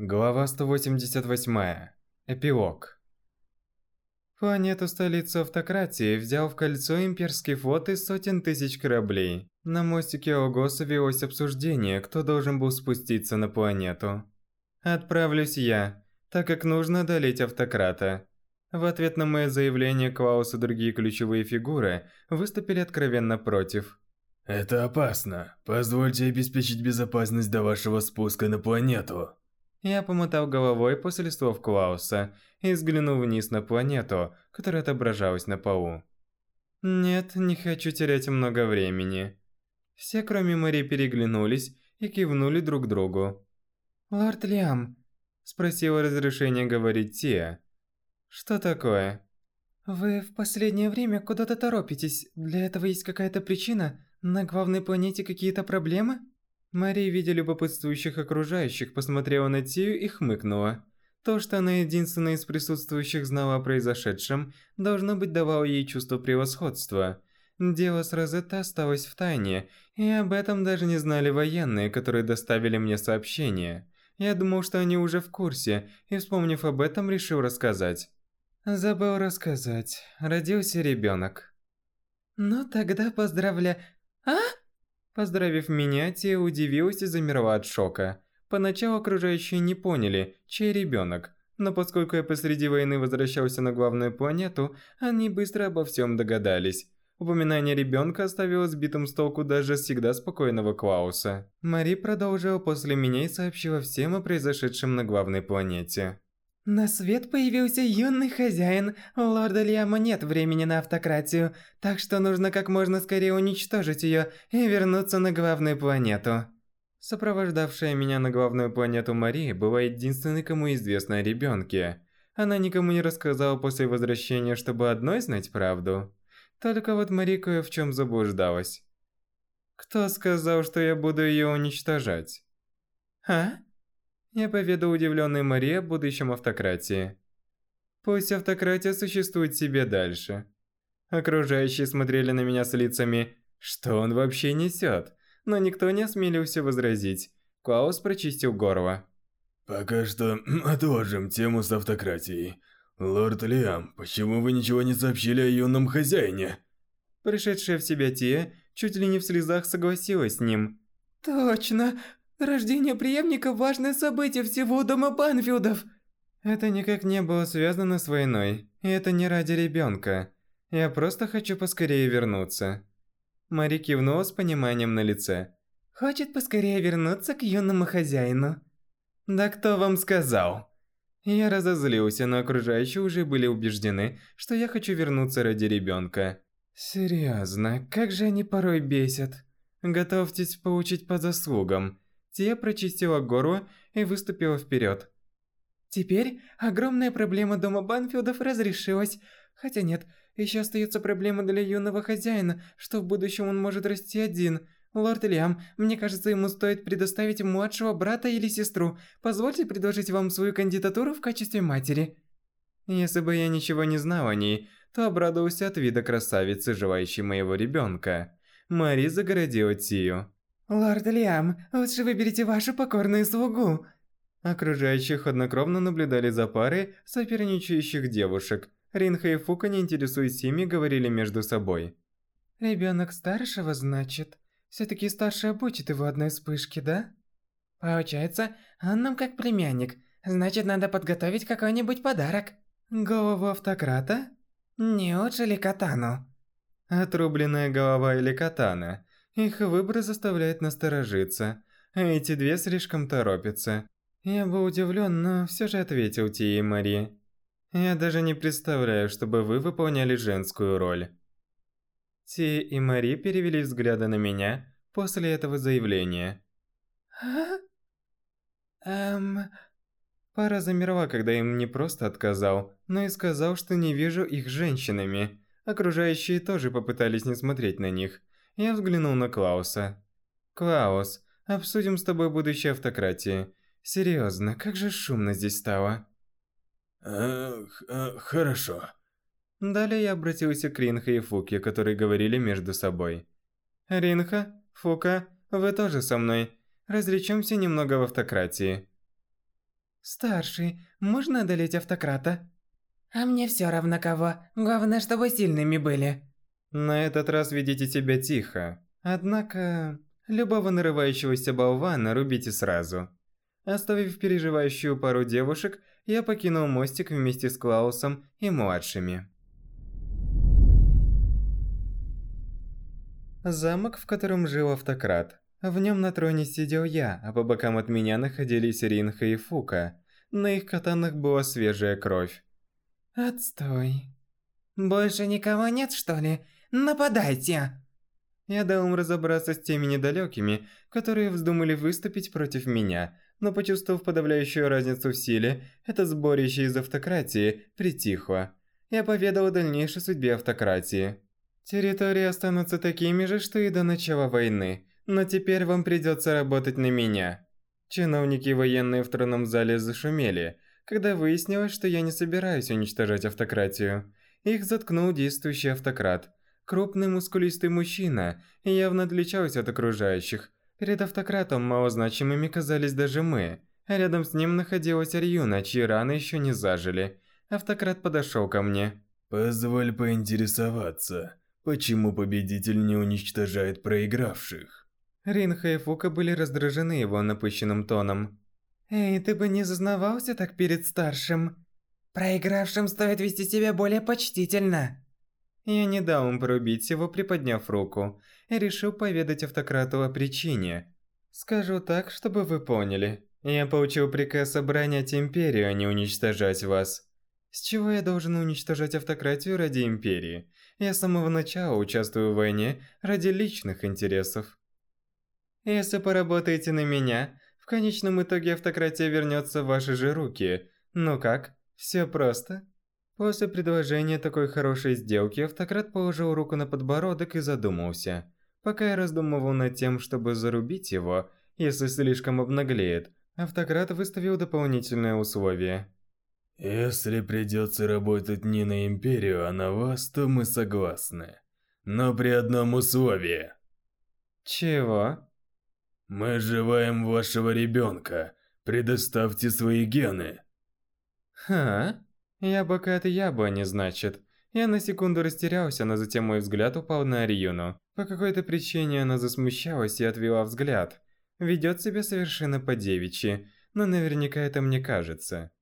Глава 188. Эпилог. Планету-столицу автократии взял в кольцо имперский флот из сотен тысяч кораблей. На мостике Огоса велось обсуждение, кто должен был спуститься на планету. Отправлюсь я, так как нужно одолеть автократа. В ответ на мое заявление Клаус и другие ключевые фигуры выступили откровенно против. Это опасно. Позвольте обеспечить безопасность до вашего спуска на планету. Я помотал головой после слов Клауса и взглянул вниз на планету, которая отображалась на полу. Нет, не хочу терять много времени. Все, кроме Мари, переглянулись и кивнули друг другу. «Лорд Лиам», – спросила разрешение говорить Тия. «Что такое?» «Вы в последнее время куда-то торопитесь. Для этого есть какая-то причина? На главной планете какие-то проблемы?» Мария, видя любопытствующих окружающих, посмотрела на Тию и хмыкнула. То, что она единственная из присутствующих знала о произошедшем, должно быть давало ей чувство превосходства. Дело с Розетта осталось в тайне, и об этом даже не знали военные, которые доставили мне сообщение. Я думал, что они уже в курсе, и вспомнив об этом, решил рассказать. Забыл рассказать. Родился ребенок. Ну тогда поздравляю. А? Поздравив меня, Тия удивилась и замерла от шока. Поначалу окружающие не поняли, чей ребенок, но поскольку я посреди войны возвращался на главную планету, они быстро обо всем догадались. Упоминание ребенка оставило сбитым с толку даже всегда спокойного Клауса. Мари продолжила после меня и сообщила всем о произошедшем на главной планете. На свет появился юный хозяин. Лорда Лиама нет времени на автократию, так что нужно как можно скорее уничтожить ее и вернуться на главную планету. Сопровождавшая меня на главную планету Мари была единственной, кому известно о ребенке. Она никому не рассказала после возвращения, чтобы одной знать правду. Только вот Мари кое в чем заблуждалась. Кто сказал, что я буду ее уничтожать? А? Я поведал удивленной Марии о будущем автократии. Пусть автократия существует себе дальше. Окружающие смотрели на меня с лицами «Что он вообще несет?» Но никто не осмелился возразить. Клаус прочистил горло. «Пока что отложим тему с автократией. Лорд Лиам, почему вы ничего не сообщили о юном хозяине?» Пришедшая в себя Тия чуть ли не в слезах согласилась с ним. «Точно! Рождение преемника – важное событие всего дома Банфилдов. Это никак не было связано с войной, и это не ради ребенка. Я просто хочу поскорее вернуться. Мари кивнула с пониманием на лице. Хочет поскорее вернуться к юному хозяину. Да кто вам сказал? Я разозлился, но окружающие уже были убеждены, что я хочу вернуться ради ребенка. Серьезно, как же они порой бесят. Готовьтесь получить по заслугам. Тия прочистила горло и выступила вперед. Теперь огромная проблема дома Банфилдов разрешилась. Хотя нет, еще остается проблема для юного хозяина, что в будущем он может расти один. Лорд Лиам, мне кажется, ему стоит предоставить младшего брата или сестру. Позвольте предложить вам свою кандидатуру в качестве матери. Если бы я ничего не знал о ней, то обрадовался от вида красавицы, желающей моего ребенка. Мари загородила Тию. «Лорд Лиам, лучше выберите вашу покорную слугу!» Окружающие хладнокровно наблюдали за парой соперничающих девушек. Ринха и Фука, не интересуясь ими, говорили между собой. «Ребенок старшего, значит? Все-таки старший обучит его одной вспышки, да?» «Получается, он нам как племянник. Значит, надо подготовить какой-нибудь подарок». «Голову автократа?» «Неужели катану?» Отрубленная голова или катана – их выбор заставляет насторожиться, а эти две слишком торопятся. Я был удивлен, но все же ответил Тии и Мари. Я даже не представляю, чтобы вы выполняли женскую роль. Ти и Мари перевели взгляды на меня после этого заявления. А? Эм... Пара замерла, когда им не просто отказал, но и сказал, что не вижу их женщинами. Окружающие тоже попытались не смотреть на них. Я взглянул на Клауса. «Клаус, обсудим с тобой будущее автократии. Серьезно, как же шумно здесь стало». Э, э, хорошо. Далее я обратился к Ринха и Фуке, которые говорили между собой. «Ринха, Фука, вы тоже со мной. Развлечемся немного в автократии». Старший, можно одолеть автократа? А мне все равно кого. Главное, чтобы сильными были. На этот раз ведите себя тихо. Однако, любого нарывающегося болвана рубите сразу. Оставив переживающую пару девушек, я покинул мостик вместе с Клаусом и младшими. Замок, в котором жил автократ. В нем на троне сидел я, а по бокам от меня находились Ринха и Фука. На их катанах была свежая кровь. Отстой. Больше никого нет, что ли? Нападайте! Я дал им разобраться с теми недалекими, которые вздумали выступить против меня, но почувствовав подавляющую разницу в силе, это сборище из автократии притихло. Я поведал о дальнейшей судьбе автократии. Территории останутся такими же, что и до начала войны, но теперь вам придется работать на меня. Чиновники военные в тронном зале зашумели, когда выяснилось, что я не собираюсь уничтожать автократию. Их заткнул действующий автократ. Крупный мускулистый мужчина, явно отличался от окружающих. Перед автократом малозначимыми казались даже мы. А рядом с ним находилась Арьюна, чьи раны еще не зажили. Автократ подошел ко мне. «Позволь поинтересоваться, почему победитель не уничтожает проигравших?» Ринха и Фука были раздражены его напыщенным тоном. «Эй, ты бы не зазнавался так перед старшим? Проигравшим стоит вести себя более почтительно». Я не дал им порубить его, приподняв руку, и решил поведать автократу о причине. Скажу так, чтобы вы поняли. Я получил приказ оборонять Империю, а не уничтожать вас. С чего я должен уничтожать автократию ради Империи? Я с самого начала участвую в войне ради личных интересов. Если поработаете на меня, в конечном итоге автократия вернется в ваши же руки. Ну как, все просто? После предложения такой хорошей сделки, автократ положил руку на подбородок и задумался. Пока я раздумывал над тем, чтобы зарубить его, если слишком обнаглеет, автократ выставил дополнительное условие. «Если придется работать не на Империю, а на вас, то мы согласны. Но при одном условии». «Чего?» «Мы желаем вашего ребенка. Предоставьте свои гены». «Ха? Яблоко это яблони, значит». Я на секунду растерялся, но затем мой взгляд упал на Арьюну. По какой-то причине она засмущалась и отвела взгляд. Ведет себя совершенно по-девичьи, но наверняка это мне кажется.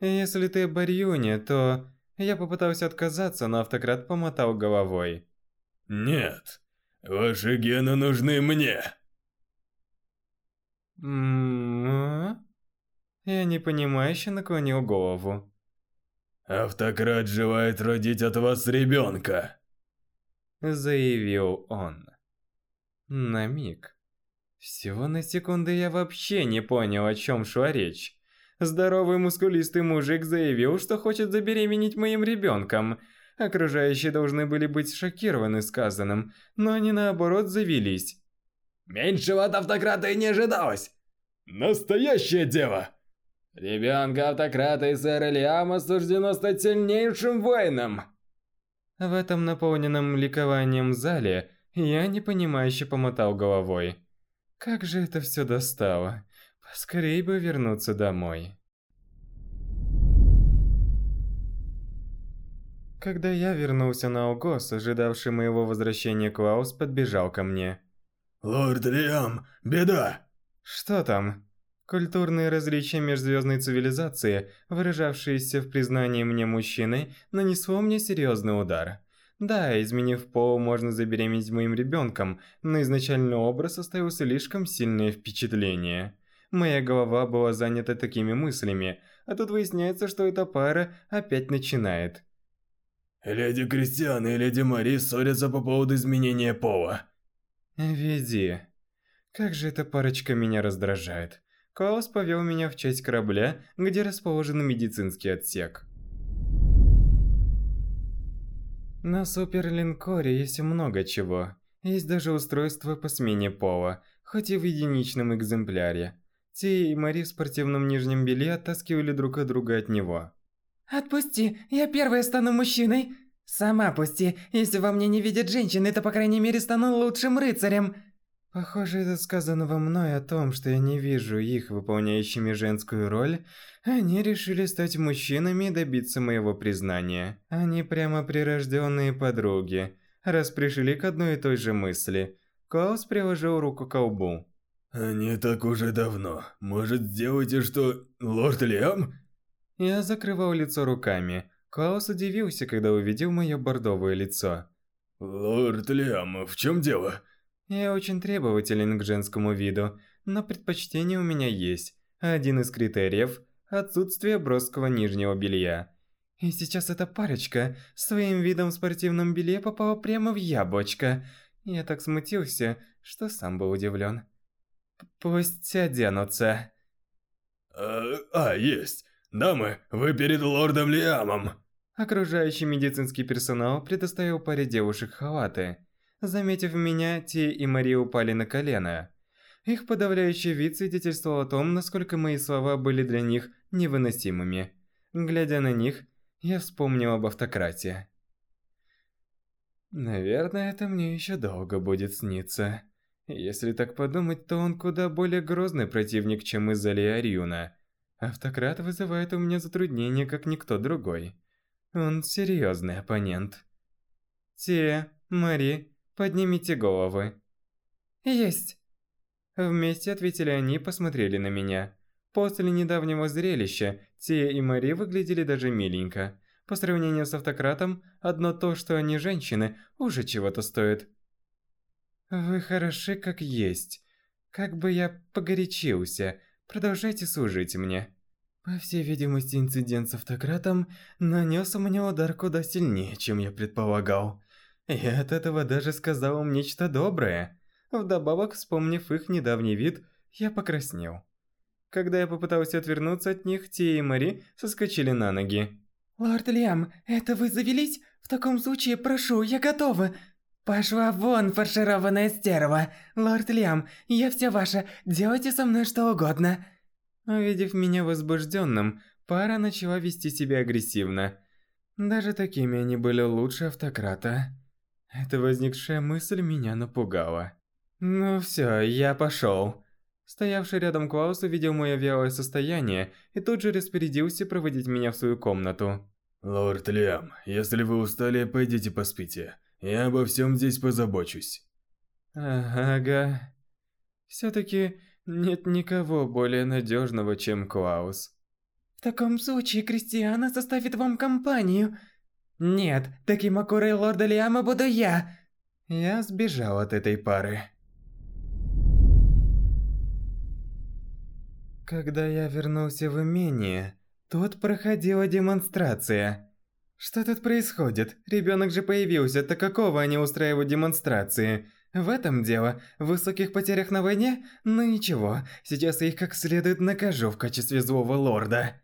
Если ты об Арьюне, то... Я попытался отказаться, но автократ помотал головой. «Нет, ваши гены нужны мне!» М-м-м? Я непонимающе наклонил голову. «Автократ желает родить от вас ребенка!» Заявил он. На миг. Всего на секунду я вообще не понял, о чем шла речь. Здоровый мускулистый мужик заявил, что хочет забеременеть моим ребенком. Окружающие должны были быть шокированы сказанным, но они наоборот завелись. Меньшего от автократа и не ожидалось. Настоящее дело. Ребенка автократа и сэра Лиама суждено стать сильнейшим воином. В этом наполненном ликованием зале я непонимающе помотал головой. Как же это все достало. Поскорей бы вернуться домой. Когда я вернулся на Угос, ожидавший моего возвращения Клаус подбежал ко мне. «Лорд Лиам, беда!» «Что там?» Культурные различия межзвездной цивилизации, выражавшиеся в признании мне мужчины, нанесло мне серьезный удар. Да, изменив пол, можно забеременеть моим ребенком, но изначальный образ оставил слишком сильное впечатление. Моя голова была занята такими мыслями, а тут выясняется, что эта пара опять начинает. Леди Кристиан и леди Мари ссорятся по поводу изменения пола. Веди. Как же эта парочка меня раздражает. Клаус повел меня в часть корабля, где расположен медицинский отсек. На суперлинкоре есть много чего. Есть даже устройство по смене пола, хоть и в единичном экземпляре. Ти и Мари в спортивном нижнем белье оттаскивали друг от друга от него. «Отпусти, я первая стану мужчиной!» «Сама пусти, если во мне не видят женщины, то по крайней мере стану лучшим рыцарем!» Похоже, из сказанного мной о том, что я не вижу их выполняющими женскую роль, они решили стать мужчинами и добиться моего признания. Они прямо прирожденные подруги, раз пришли к одной и той же мысли. Клаус приложил руку к колбу. «Не так уже давно. Может, сделайте что... Лорд Лиам?» Я закрывал лицо руками. Клаус удивился, когда увидел мое бордовое лицо. «Лорд Лиам, в чем дело?» Я очень требователен к женскому виду, но предпочтение у меня есть. Один из критериев – отсутствие броского нижнего белья. И сейчас эта парочка своим видом в спортивном белье попала прямо в яблочко. Я так смутился, что сам был удивлен. Пусть оденутся. А, а, есть. Дамы, вы перед лордом Лиамом. Окружающий медицинский персонал предоставил паре девушек халаты. Заметив меня, Ти и Мария упали на колено. Их подавляющий вид свидетельствовал о том, насколько мои слова были для них невыносимыми. Глядя на них, я вспомнил об автократии. Наверное, это мне еще долго будет сниться. Если так подумать, то он куда более грозный противник, чем Изали Ариуна. Автократ вызывает у меня затруднения, как никто другой. Он серьезный оппонент. Те, Мари, поднимите головы. Есть. Вместе ответили они и посмотрели на меня. После недавнего зрелища, Тия и Мари выглядели даже миленько. По сравнению с автократом, одно то, что они женщины, уже чего-то стоит. Вы хороши как есть. Как бы я погорячился, продолжайте служить мне. По всей видимости, инцидент с автократом нанес мне удар куда сильнее, чем я предполагал. И от этого даже сказал им нечто доброе. Вдобавок, вспомнив их недавний вид, я покраснел. Когда я попытался отвернуться от них, Тия и Мари соскочили на ноги. «Лорд Лиам, это вы завелись? В таком случае, прошу, я готова!» «Пошла вон, фаршированная стерва! Лорд Лиам, я вся ваша, делайте со мной что угодно!» Увидев меня возбужденным, пара начала вести себя агрессивно. Даже такими они были лучше автократа. Эта возникшая мысль меня напугала. Ну все, я пошел. Стоявший рядом Клаус увидел мое вялое состояние и тут же распорядился проводить меня в свою комнату. «Лорд Лиам, если вы устали, пойдите поспите. Я обо всем здесь позабочусь». Ага. Все-таки нет никого более надежного, чем Клаус. В таком случае Кристиана составит вам компанию. Нет, таким акурой лорда Лиама буду я. Я сбежал от этой пары. Когда я вернулся в имение, тут проходила демонстрация. Что тут происходит? Ребенок же появился, так какого они устраивают демонстрации? В этом дело. В высоких потерях на войне? Ну ничего, сейчас я их как следует накажу в качестве злого лорда.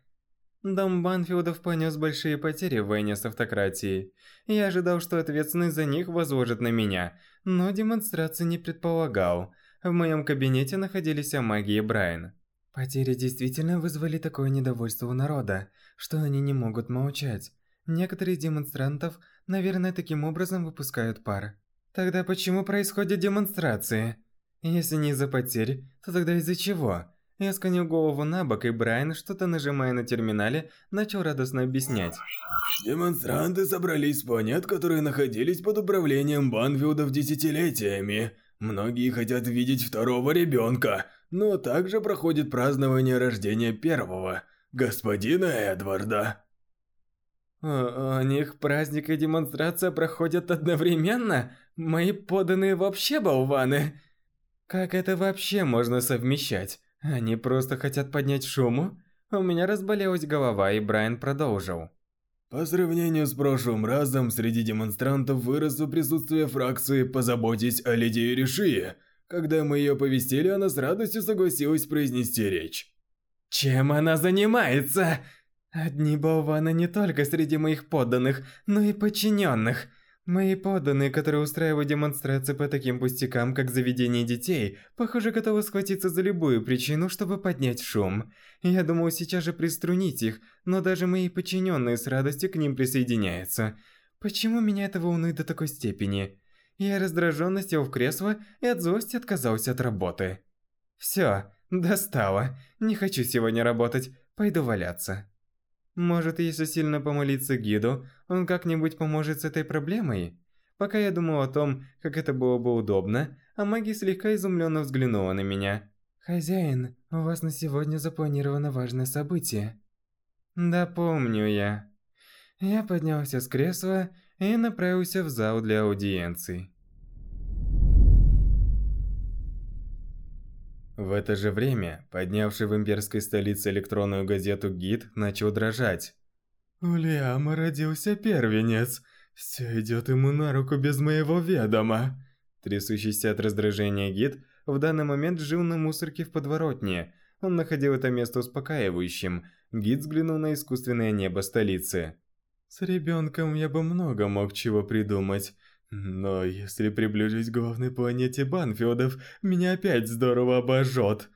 Дом Банфилдов понес большие потери в войне с автократией. Я ожидал, что ответственность за них возложат на меня, но демонстрации не предполагал. В моем кабинете находились Амаги и Брайан. Потери действительно вызвали такое недовольство у народа, что они не могут молчать. Некоторые демонстрантов, наверное, таким образом выпускают пар. Тогда почему происходят демонстрации? Если не из-за потерь, то тогда из-за чего? Я склонил голову на бок, и Брайан, что-то нажимая на терминале, начал радостно объяснять. Демонстранты собрались с планет, которые находились под управлением Банвилдов десятилетиями. Многие хотят видеть второго ребенка, но также проходит празднование рождения первого, господина Эдварда. У, них праздник и демонстрация проходят одновременно? Мои поданные вообще болваны. Как это вообще можно совмещать? Они просто хотят поднять шуму? У меня разболелась голова, и Брайан продолжил. По сравнению с прошлым разом, среди демонстрантов выросло присутствие фракции «Позаботьтесь о леди Иришии». Когда мы ее повестили, она с радостью согласилась произнести речь. «Чем она занимается?» Одни болваны не только среди моих подданных, но и подчиненных. Мои подданные, которые устраивают демонстрации по таким пустякам, как заведение детей, похоже, готовы схватиться за любую причину, чтобы поднять шум. Я думал сейчас же приструнить их, но даже мои подчиненные с радостью к ним присоединяются. Почему меня это волнует до такой степени? Я раздраженно сел в кресло и от злости отказался от работы. Все, достало. Не хочу сегодня работать, пойду валяться. Может, если сильно помолиться гиду, он как-нибудь поможет с этой проблемой? Пока я думал о том, как это было бы удобно, а маги слегка изумленно взглянула на меня. «Хозяин, у вас на сегодня запланировано важное событие». «Да помню я». Я поднялся с кресла и направился в зал для аудиенций. В это же время, поднявший в имперской столице электронную газету гид начал дрожать. «У Лиама родился первенец. Все идет ему на руку без моего ведома». Трясущийся от раздражения гид в данный момент жил на мусорке в подворотне. Он находил это место успокаивающим. Гид взглянул на искусственное небо столицы. С ребенком я бы много мог чего придумать. Но если приближусь к главной планете Банфилдов, меня опять здорово обожжет.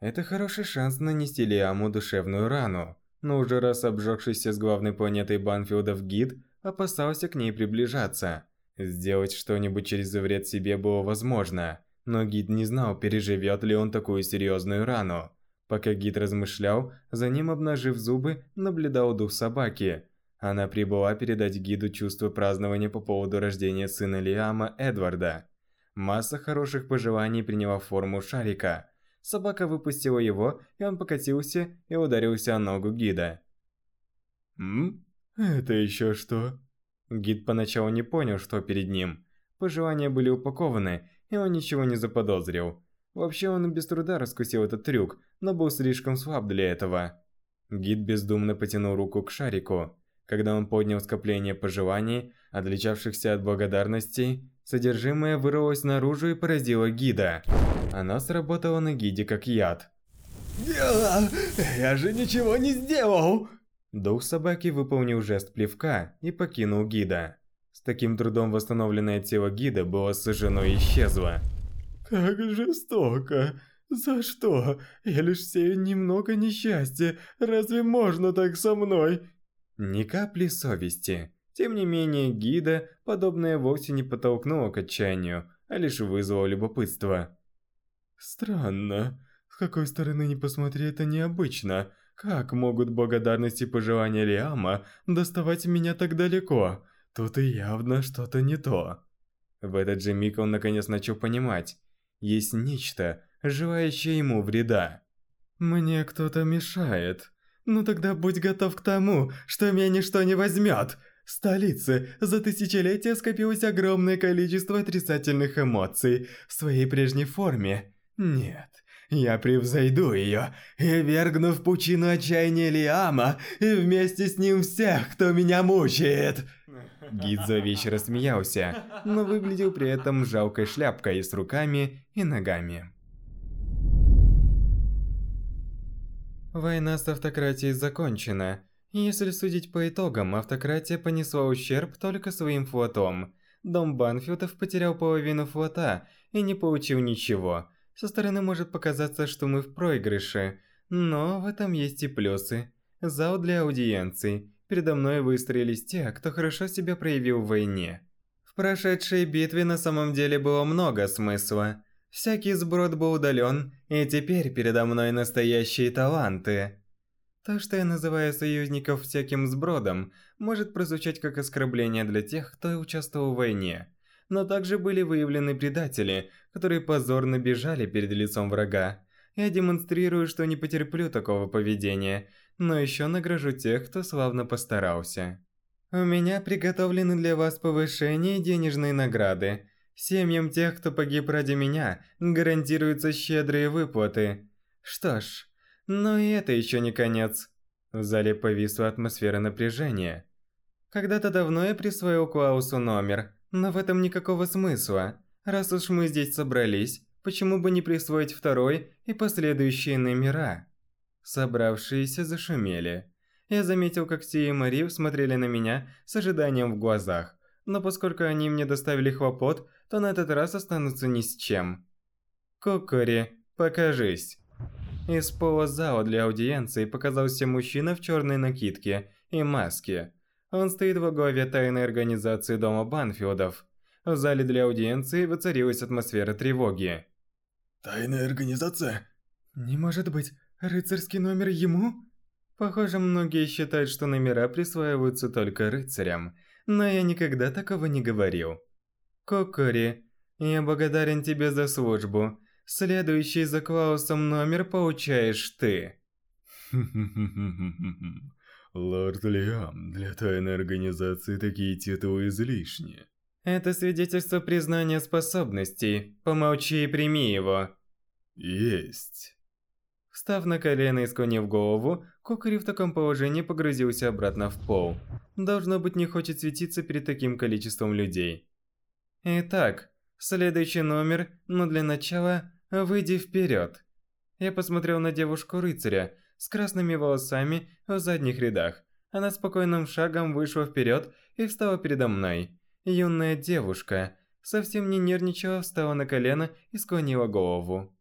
Это хороший шанс нанести Лиаму душевную рану. Но уже раз обжегшийся с главной планетой Банфилдов гид опасался к ней приближаться. Сделать что-нибудь через вред себе было возможно, но гид не знал, переживет ли он такую серьезную рану. Пока гид размышлял, за ним, обнажив зубы, наблюдал дух собаки – она прибыла передать гиду чувство празднования по поводу рождения сына Лиама Эдварда. Масса хороших пожеланий приняла форму шарика. Собака выпустила его, и он покатился и ударился о ногу гида. «М? Это еще что?» Гид поначалу не понял, что перед ним. Пожелания были упакованы, и он ничего не заподозрил. Вообще он без труда раскусил этот трюк, но был слишком слаб для этого. Гид бездумно потянул руку к шарику. Когда он поднял скопление пожеланий, отличавшихся от благодарностей, содержимое вырвалось наружу и поразило гида. Оно сработало на гиде как яд. Я же ничего не сделал! Дух собаки выполнил жест плевка и покинул гида. С таким трудом восстановленное тело гида было сожжено и исчезло. Как жестоко! За что? Я лишь сею немного несчастья. Разве можно так со мной? Ни капли совести. Тем не менее, гида подобное вовсе не подтолкнуло к отчаянию, а лишь вызвало любопытство. Странно. С какой стороны не посмотри, это необычно. Как могут благодарности и пожелания Лиама доставать меня так далеко? Тут и явно что-то не то. В этот же миг он наконец начал понимать. Есть нечто, желающее ему вреда. Мне кто-то мешает. Ну тогда будь готов к тому, что меня ничто не возьмет. В столице за тысячелетия скопилось огромное количество отрицательных эмоций в своей прежней форме. Нет, я превзойду ее и вергну в пучину отчаяния Лиама и вместе с ним всех, кто меня мучает. Гид зловеще рассмеялся, но выглядел при этом жалкой шляпкой с руками и ногами. Война с автократией закончена. Если судить по итогам, автократия понесла ущерб только своим флотом. Дом Банфилдов потерял половину флота и не получил ничего. Со стороны может показаться, что мы в проигрыше, но в этом есть и плюсы. Зал для аудиенций. Передо мной выстроились те, кто хорошо себя проявил в войне. В прошедшей битве на самом деле было много смысла. Всякий сброд был удален, и теперь передо мной настоящие таланты. То, что я называю союзников всяким сбродом, может прозвучать как оскорбление для тех, кто участвовал в войне. Но также были выявлены предатели, которые позорно бежали перед лицом врага. Я демонстрирую, что не потерплю такого поведения, но еще награжу тех, кто славно постарался. У меня приготовлены для вас повышение и денежные награды. Семьям тех, кто погиб ради меня, гарантируются щедрые выплаты. Что ж, но и это еще не конец. В зале повисла атмосфера напряжения. Когда-то давно я присвоил Клаусу номер, но в этом никакого смысла. Раз уж мы здесь собрались, почему бы не присвоить второй и последующие номера? Собравшиеся зашумели. Я заметил, как Ти и Мари смотрели на меня с ожиданием в глазах, но поскольку они мне доставили хлопот, то на этот раз останутся ни с чем. Кокори, покажись. Из пола зала для аудиенции показался мужчина в черной накидке и маске. Он стоит во главе тайной организации Дома Банфилдов. В зале для аудиенции воцарилась атмосфера тревоги. Тайная организация? Не может быть, рыцарский номер ему? Похоже, многие считают, что номера присваиваются только рыцарям, но я никогда такого не говорил. Кокори, я благодарен тебе за службу. Следующий за Клаусом номер получаешь ты. Лорд Лиам, для тайной организации такие титулы излишни. Это свидетельство признания способностей. Помолчи и прими его. Есть. Встав на колено и склонив голову, Кокори в таком положении погрузился обратно в пол. Должно быть, не хочет светиться перед таким количеством людей. Итак, следующий номер, но для начала выйди вперед. Я посмотрел на девушку-рыцаря с красными волосами в задних рядах. Она спокойным шагом вышла вперед и встала передо мной. Юная девушка, совсем не нервничала, встала на колено и склонила голову.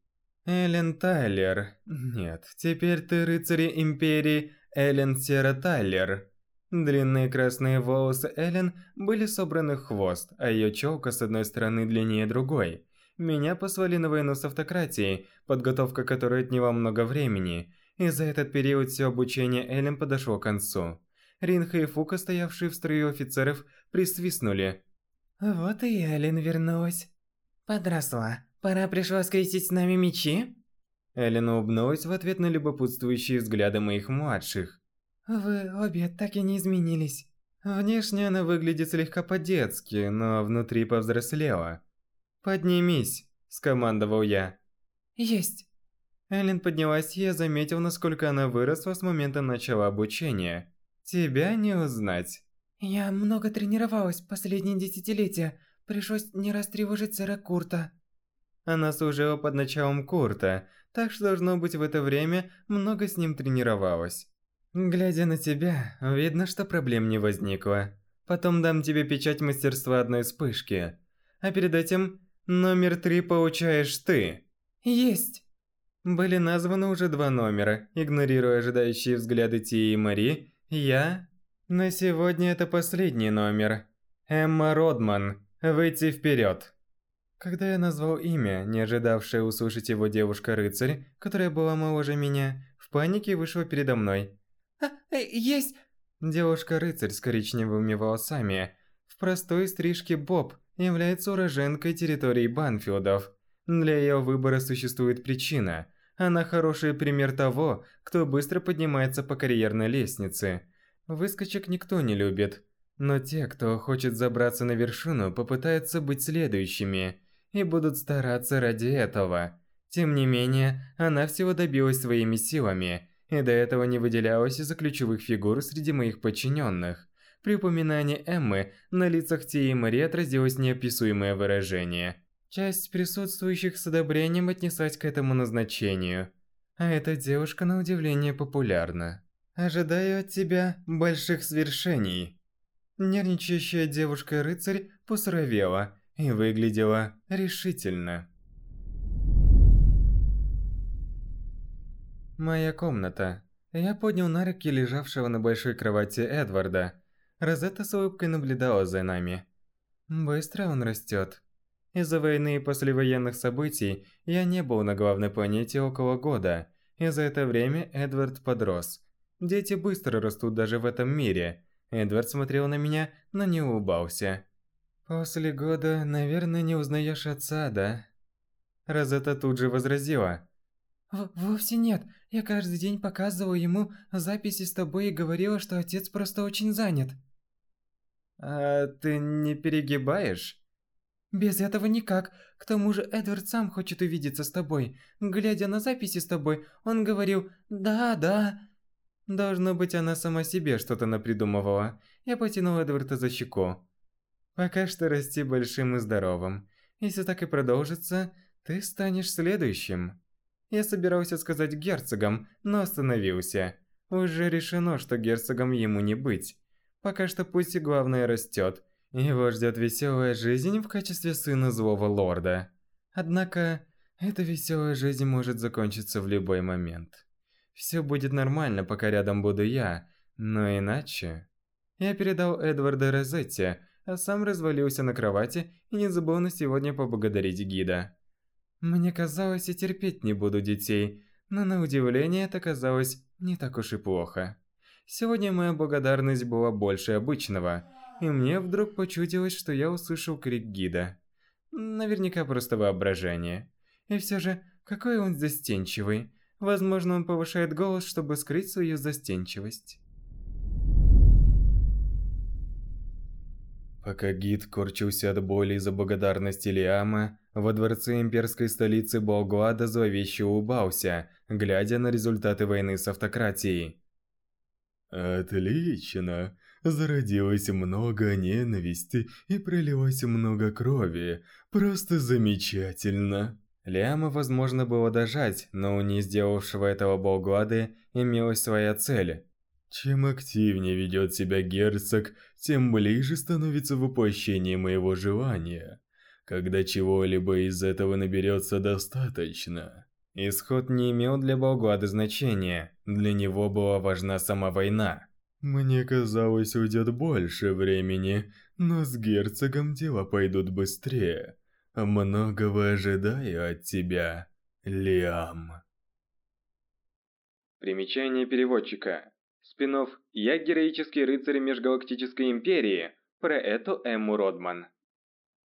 Эллен Тайлер. Нет, теперь ты рыцарь Империи Эллен Сера Тайлер. Длинные красные волосы Эллен были собраны в хвост, а ее челка с одной стороны длиннее другой. Меня послали на войну с автократией, подготовка которой отняла много времени, и за этот период все обучение Эллен подошло к концу. Ринха и Фука, стоявшие в строю офицеров, присвистнули. «Вот и Эллен вернулась. Подросла. Пора пришла скрестить с нами мечи?» Эллен улыбнулась в ответ на любопытствующие взгляды моих младших. «Вы обе так и не изменились». Внешне она выглядит слегка по-детски, но внутри повзрослела. «Поднимись», – скомандовал я. «Есть». Эллен поднялась, и я заметил, насколько она выросла с момента начала обучения. Тебя не узнать. Я много тренировалась последние десятилетия. Пришлось не раз тревожить сэра Курта. Она служила под началом Курта, так что должно быть в это время много с ним тренировалась. Глядя на тебя, видно, что проблем не возникло. Потом дам тебе печать мастерства одной вспышки. А перед этим номер три получаешь ты. Есть. Были названы уже два номера, игнорируя ожидающие взгляды Тии и Мари. Я... На сегодня это последний номер. Эмма Родман. Выйти вперед. Когда я назвал имя, не ожидавшая услышать его девушка-рыцарь, которая была моложе меня, в панике вышла передо мной. А, э, есть... Девушка-рыцарь с коричневыми волосами, в простой стрижке Боб, является уроженкой территории Банфилдов. Для ее выбора существует причина. Она хороший пример того, кто быстро поднимается по карьерной лестнице. Выскочек никто не любит. Но те, кто хочет забраться на вершину, попытаются быть следующими и будут стараться ради этого. Тем не менее, она всего добилась своими силами, и до этого не выделялась из-за ключевых фигур среди моих подчиненных. При упоминании Эммы на лицах Тии и Мари отразилось неописуемое выражение – Часть присутствующих с одобрением отнеслась к этому назначению. А эта девушка на удивление популярна. Ожидаю от тебя больших свершений. Нервничающая девушка-рыцарь посуровела и выглядела решительно. Моя комната. Я поднял на руки лежавшего на большой кровати Эдварда. Розетта с улыбкой наблюдала за нами. Быстро он растет. Из-за войны и послевоенных событий я не был на главной планете около года, и за это время Эдвард подрос. Дети быстро растут даже в этом мире. Эдвард смотрел на меня, но не улыбался. «После года, наверное, не узнаешь отца, да?» Розетта тут же возразила. В «Вовсе нет. Я каждый день показывала ему записи с тобой и говорила, что отец просто очень занят». «А ты не перегибаешь?» Без этого никак. К тому же Эдвард сам хочет увидеться с тобой. Глядя на записи с тобой, он говорил «да, да». Должно быть, она сама себе что-то напридумывала. Я потянул Эдварда за щеку. Пока что расти большим и здоровым. Если так и продолжится, ты станешь следующим. Я собирался сказать герцогом, но остановился. Уже решено, что герцогом ему не быть. Пока что пусть и главное растет, его ждет веселая жизнь в качестве сына злого лорда. Однако, эта веселая жизнь может закончиться в любой момент. Все будет нормально, пока рядом буду я, но иначе... Я передал Эдварда Розетти, а сам развалился на кровати и не забыл на сегодня поблагодарить гида. Мне казалось, я терпеть не буду детей, но на удивление это казалось не так уж и плохо. Сегодня моя благодарность была больше обычного, и мне вдруг почудилось, что я услышал крик гида. Наверняка просто воображение. И все же, какой он застенчивый. Возможно, он повышает голос, чтобы скрыть свою застенчивость. Пока гид корчился от боли из-за благодарности Лиама, во дворце имперской столицы Болгуада зловеще улыбался, глядя на результаты войны с автократией. «Отлично! Зародилось много ненависти и пролилось много крови. Просто замечательно!» Лиама возможно было дожать, но у не сделавшего этого Болгуады имелась своя цель чем активнее ведет себя герцог, тем ближе становится воплощение моего желания. Когда чего-либо из этого наберется достаточно. Исход не имел для Болгуада значения, для него была важна сама война. Мне казалось, уйдет больше времени, но с герцогом дела пойдут быстрее. Многого ожидаю от тебя, Лиам. Примечание переводчика. Спинов «Я героический рыцарь Межгалактической Империи» про эту Эмму Родман.